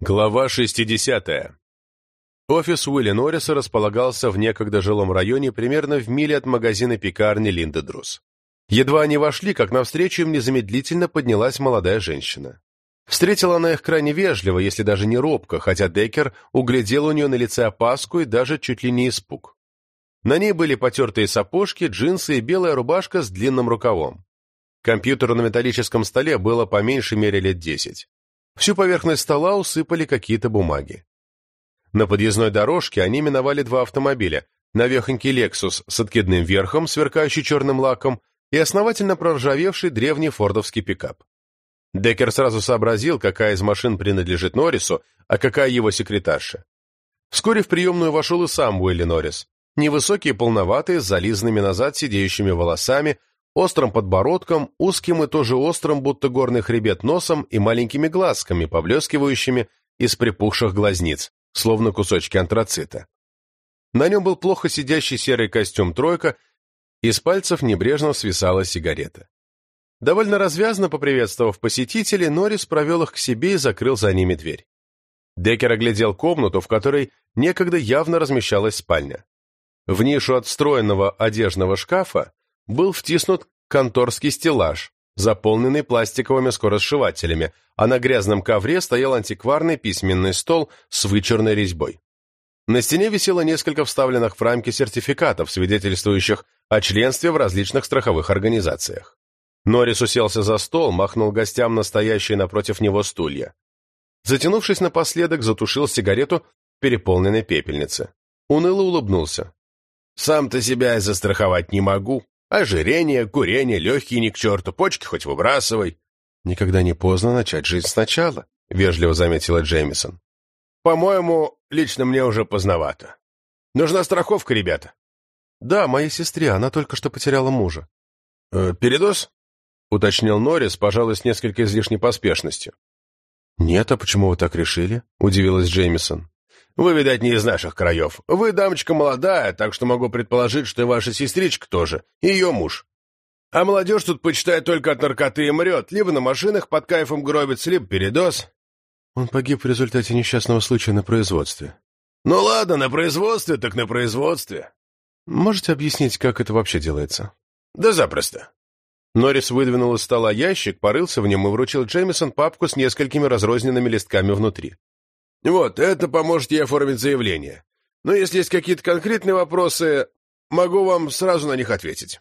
Глава 60. Офис Уилли Норриса располагался в некогда жилом районе примерно в миле от магазина пекарни Линда Друс. Едва они вошли, как навстречу им незамедлительно поднялась молодая женщина. Встретила она их крайне вежливо, если даже не робко, хотя Деккер углядел у нее на лице опаску и даже чуть ли не испуг. На ней были потертые сапожки, джинсы и белая рубашка с длинным рукавом. Компьютеру на металлическом столе было по меньшей мере лет десять. Всю поверхность стола усыпали какие-то бумаги. На подъездной дорожке они миновали два автомобиля, навехонький «Лексус» с откидным верхом, сверкающий черным лаком, и основательно проржавевший древний фордовский пикап. Деккер сразу сообразил, какая из машин принадлежит Норрису, а какая его секретарша. Вскоре в приемную вошел и сам Уилли Норрис, невысокий и полноватый, с зализанными назад сидеющими волосами, острым подбородком, узким и тоже острым, будто горный хребет носом и маленькими глазками, поблескивающими из припухших глазниц, словно кусочки антрацита. На нем был плохо сидящий серый костюм «тройка», из пальцев небрежно свисала сигарета. Довольно развязно поприветствовав посетителей, Норрис провел их к себе и закрыл за ними дверь. Деккер оглядел комнату, в которой некогда явно размещалась спальня. В нишу от встроенного одежного шкафа был втиснут конторский стеллаж, заполненный пластиковыми скоросшивателями, а на грязном ковре стоял антикварный письменный стол с вычурной резьбой. На стене висело несколько вставленных в рамки сертификатов, свидетельствующих о членстве в различных страховых организациях. Норрис уселся за стол, махнул гостям настоящие напротив него стулья. Затянувшись напоследок, затушил сигарету в переполненной пепельнице. Уныло улыбнулся. «Сам-то себя и застраховать не могу, Ожирение, курение, легкие ни к черту, почки хоть выбрасывай. Никогда не поздно начать жизнь сначала, — вежливо заметила Джеймисон. По-моему, лично мне уже поздновато. Нужна страховка, ребята. Да, моей сестре, она только что потеряла мужа. Э, передоз? — уточнил Норрис, пожалуй, с несколько излишней поспешностью. «Нет, а почему вы так решили?» — удивилась Джеймисон. Вы, видать, не из наших краев. Вы дамочка молодая, так что могу предположить, что и ваша сестричка тоже, и ее муж. А молодежь тут, почитает, только от наркоты и мрет, либо на машинах под кайфом гробится, либо передоз. Он погиб в результате несчастного случая на производстве. Ну ладно, на производстве, так на производстве. Можете объяснить, как это вообще делается? Да запросто. Норрис выдвинул из стола ящик, порылся в нем и вручил Джеймисон папку с несколькими разрозненными листками внутри. Вот, это поможет ей оформить заявление. Но если есть какие-то конкретные вопросы, могу вам сразу на них ответить.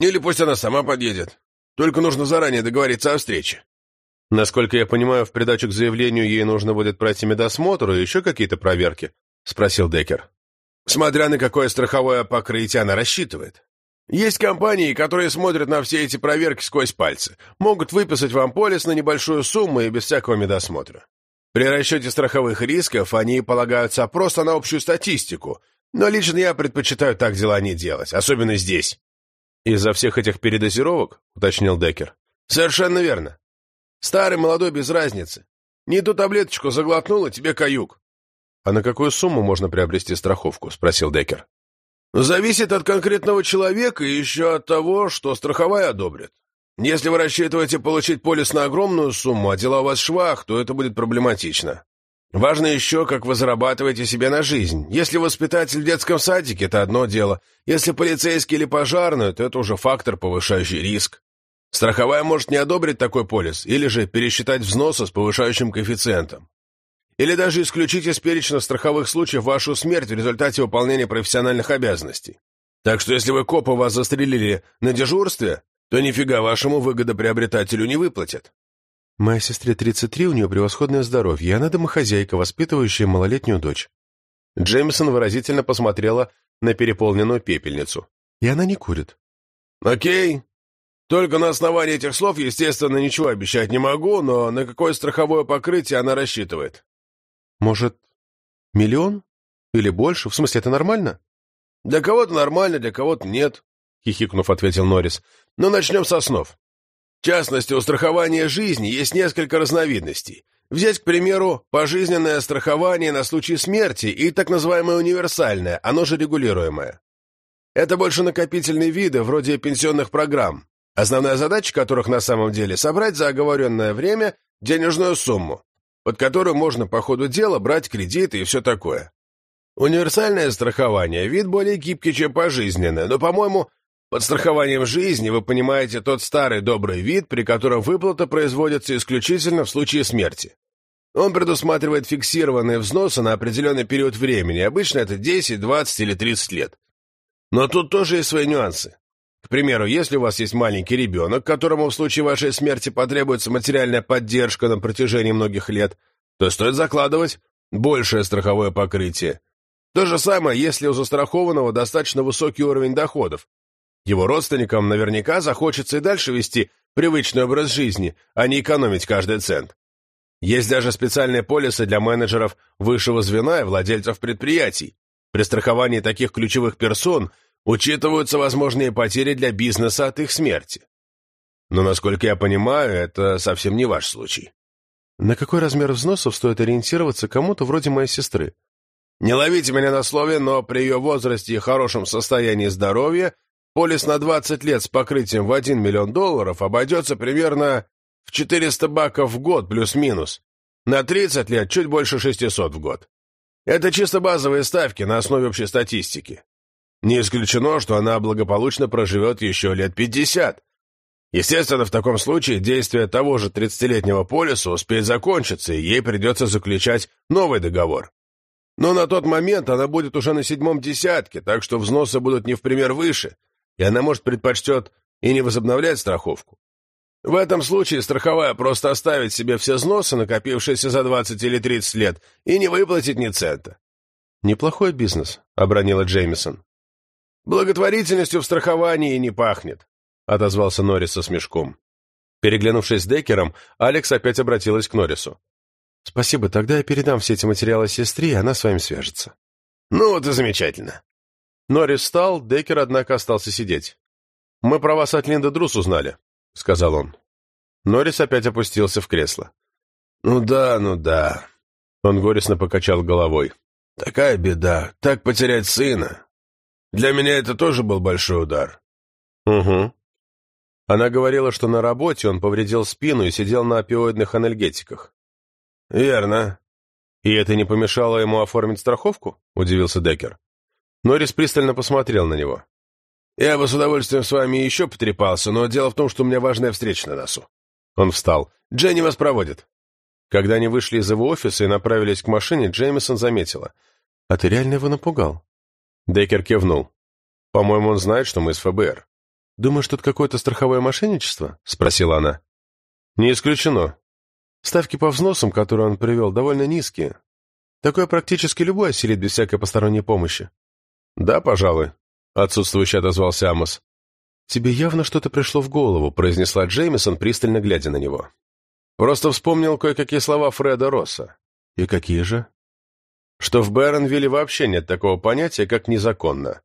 Или пусть она сама подъедет. Только нужно заранее договориться о встрече. Насколько я понимаю, в придачу к заявлению ей нужно будет пройти медосмотр и еще какие-то проверки? Спросил Деккер. Смотря на какое страховое покрытие она рассчитывает. Есть компании, которые смотрят на все эти проверки сквозь пальцы, могут выписать вам полис на небольшую сумму и без всякого медосмотра. При расчете страховых рисков они полагаются просто на общую статистику, но лично я предпочитаю так дела не делать, особенно здесь. «Из-за всех этих передозировок?» — уточнил Деккер. «Совершенно верно. Старый, молодой, без разницы. Не ту таблеточку заглотнул, и тебе каюк». «А на какую сумму можно приобрести страховку?» — спросил Деккер. «Зависит от конкретного человека и еще от того, что страховая одобрит. Если вы рассчитываете получить полис на огромную сумму, а дела у вас швах, то это будет проблематично. Важно еще, как вы зарабатываете себе на жизнь. Если воспитатель в детском садике, это одно дело. Если полицейский или пожарный, то это уже фактор, повышающий риск. Страховая может не одобрить такой полис, или же пересчитать взносы с повышающим коэффициентом. Или даже исключить из перечня страховых случаев вашу смерть в результате выполнения профессиональных обязанностей. Так что если вы копы вас застрелили на дежурстве, то нифига вашему выгодоприобретателю не выплатят. Моей сестре 33, у нее превосходное здоровье, и она домохозяйка, воспитывающая малолетнюю дочь. Джеймсон выразительно посмотрела на переполненную пепельницу. И она не курит. Окей. Только на основании этих слов, естественно, ничего обещать не могу, но на какое страховое покрытие она рассчитывает? Может, миллион? Или больше? В смысле, это нормально? Для кого-то нормально, для кого-то нет, хихикнув, ответил Норрис. Но начнем со снов. В частности, у страхования жизни есть несколько разновидностей. Взять, к примеру, пожизненное страхование на случай смерти и так называемое универсальное, оно же регулируемое. Это больше накопительные виды, вроде пенсионных программ, основная задача которых на самом деле – собрать за оговоренное время денежную сумму. под которую можно по ходу дела брать кредиты и все такое. Универсальное страхование – вид более гибкий, чем пожизненное, но, по-моему, под страхованием жизни вы понимаете тот старый добрый вид, при котором выплата производится исключительно в случае смерти. Он предусматривает фиксированные взносы на определенный период времени, обычно это 10, 20 или 30 лет. Но тут тоже есть свои нюансы. К примеру, если у вас есть маленький ребенок, которому в случае вашей смерти потребуется материальная поддержка на протяжении многих лет, то стоит закладывать большее страховое покрытие. То же самое, если у застрахованного достаточно высокий уровень доходов. Его родственникам наверняка захочется и дальше вести привычный образ жизни, а не экономить каждый цент. Есть даже специальные полисы для менеджеров высшего звена и владельцев предприятий. При страховании таких ключевых персон учитываются возможные потери для бизнеса от их смерти. Но, насколько я понимаю, это совсем не ваш случай. На какой размер взносов стоит ориентироваться кому-то вроде моей сестры? Не ловите меня на слове, но при ее возрасте и хорошем состоянии здоровья полис на 20 лет с покрытием в 1 миллион долларов обойдется примерно в 400 баков в год плюс-минус. На 30 лет чуть больше 600 в год. Это чисто базовые ставки на основе общей статистики. Не исключено, что она благополучно проживет еще лет 50. Естественно, в таком случае действие того же 30-летнего полиса успеет закончиться, и ей придется заключать новый договор. Но на тот момент она будет уже на седьмом десятке, так что взносы будут не в пример выше, и она, может, предпочтет и не возобновлять страховку. В этом случае страховая просто оставит себе все взносы, накопившиеся за 20 или 30 лет, и не выплатит ни цента. «Неплохой бизнес», — обронила Джеймисон. «Благотворительностью в страховании не пахнет», — отозвался Норрис со смешком. Переглянувшись с Деккером, Алекс опять обратилась к Норрису. «Спасибо, тогда я передам все эти материалы сестре, и она с вами свяжется». «Ну вот и замечательно». Норрис встал, Деккер, однако, остался сидеть. «Мы про вас от Линда Друс узнали», — сказал он. Норрис опять опустился в кресло. «Ну да, ну да». Он горестно покачал головой. «Такая беда, так потерять сына. Для меня это тоже был большой удар». «Угу». Она говорила, что на работе он повредил спину и сидел на опиоидных анальгетиках. «Верно». «И это не помешало ему оформить страховку?» — удивился Деккер. Норрис пристально посмотрел на него. «Я бы с удовольствием с вами еще потрепался, но дело в том, что у меня важная встреча на носу». Он встал. «Дженни вас проводит». Когда они вышли из его офиса и направились к машине, Джеймисон заметила. «А ты реально его напугал?» Деккер кивнул. «По-моему, он знает, что мы из ФБР». «Думаешь, тут какое-то страховое мошенничество?» — спросила она. «Не исключено. Ставки по взносам, которые он привел, довольно низкие. Такое практически любой осилит без всякой посторонней помощи». «Да, пожалуй», — отсутствующе отозвался Амос. «Тебе явно что-то пришло в голову», — произнесла Джеймисон, пристально глядя на него. «Просто вспомнил кое-какие слова Фреда Росса». «И какие же?» «Что в Бэронвилле вообще нет такого понятия, как незаконно.